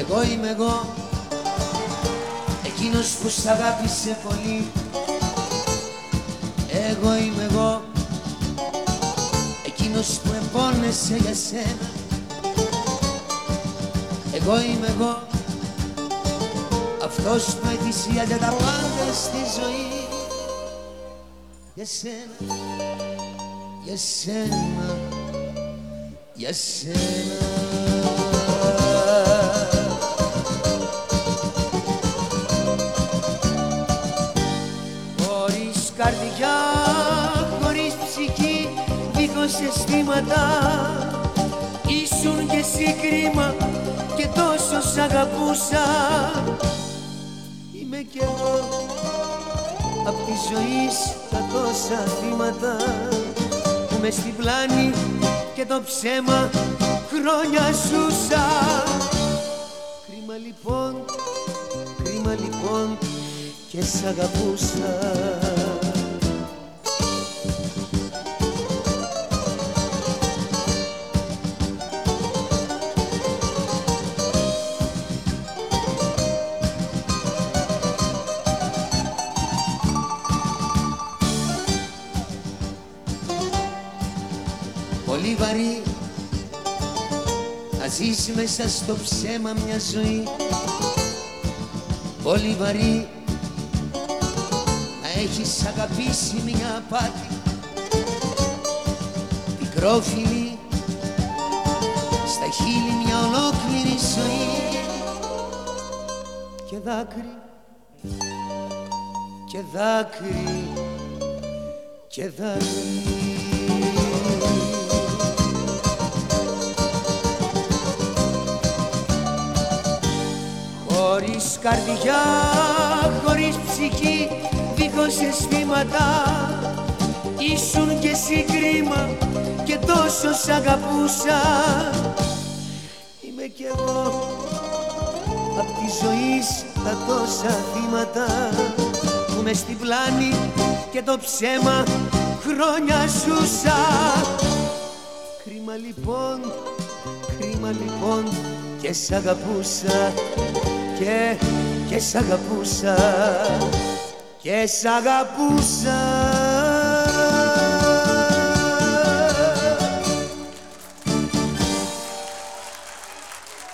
Εγώ είμαι εγώ Εκείνος που σ' αγάπησε πολύ. Εγώ είμαι εγώ Εκείνος που επώνεσε για σένα. Εγώ είμαι εγώ Αυτός που για τα πάντα στη ζωή. Για σένα Για σένα Για σένα καρδιά χωρίς ψυχή δίχως αισθήματα. Ήσουν και εσύ κρίμα και τόσο σ' αγαπούσα. Είμαι κι εγώ. Απ' τη ζωή τα τόσα θύματα. Που με στην πλάνη και το ψέμα χρόνια ζούσα. Κρίμα λοιπόν, κρίμα λοιπόν και σ' αγαπούσα Πολύ βαρύ. Να ζεις μέσα στο ψέμα μια ζωή. Πολύ βαρύ. Να έχεις αγαπήσει μια απάτη Πικρόφιλη στα χείλη μια ολόκληρη ζωή. Και δάκρυ. Και δάκρυ. Και δάκρυ καρδιά, χωρίς ψυχή, δίχως αισθήματα. Ήσουν και εσύ κρίμα και τόσο σ' αγαπούσα. Είμαι κι εγώ. Απ' τη ζωή τα τόσα θύματα. Που με στην πλάνη και το ψέμα χρόνια ζούσα. Κρίμα λοιπόν, κρίμα λοιπόν και σ' αγαπούσα και, και σ' αγαπούσα και σ' αγαπούσα